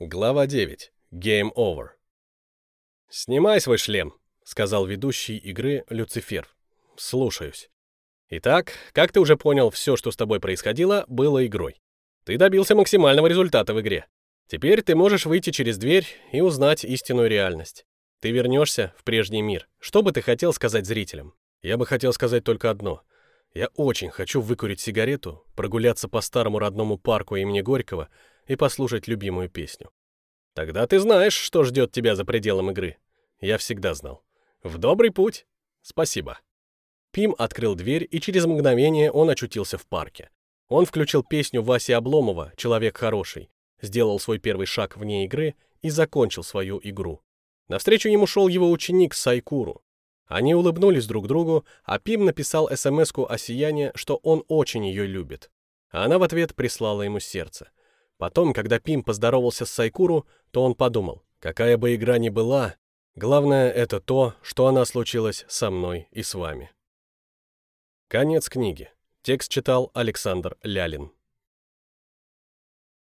Глава 9. Game over. «Снимай свой шлем», — сказал ведущий игры Люцифер. «Слушаюсь. Итак, как ты уже понял, все, что с тобой происходило, было игрой. Ты добился максимального результата в игре. Теперь ты можешь выйти через дверь и узнать истинную реальность. Ты вернешься в прежний мир. Что бы ты хотел сказать зрителям? Я бы хотел сказать только одно. Я очень хочу выкурить сигарету, прогуляться по старому родному парку имени Горького — и послушать любимую песню. Тогда ты знаешь, что ждет тебя за пределом игры. Я всегда знал. В добрый путь. Спасибо. Пим открыл дверь, и через мгновение он очутился в парке. Он включил песню Васи Обломова «Человек хороший», сделал свой первый шаг вне игры и закончил свою игру. Навстречу ему шел его ученик Сайкуру. Они улыбнулись друг другу, а Пим написал СМС-ку о Сияне, что он очень ее любит. Она в ответ прислала ему сердце. Потом, когда Пим поздоровался с Сайкуру, то он подумал, какая бы игра ни была, главное это то, что она случилась со мной и с вами. Конец книги. Текст читал Александр Лялин.